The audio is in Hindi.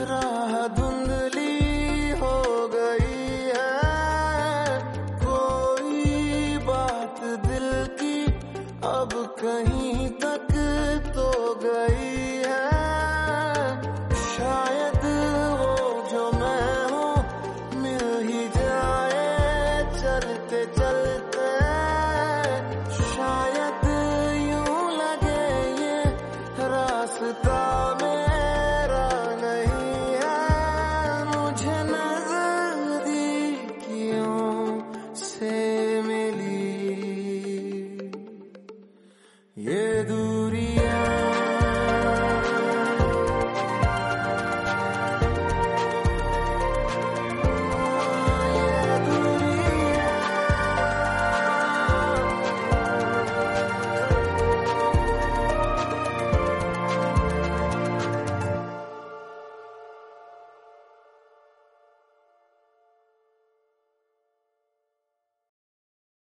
राह धुंधली हो गई है। कोई बात दिल की अब कहीं तक 也独。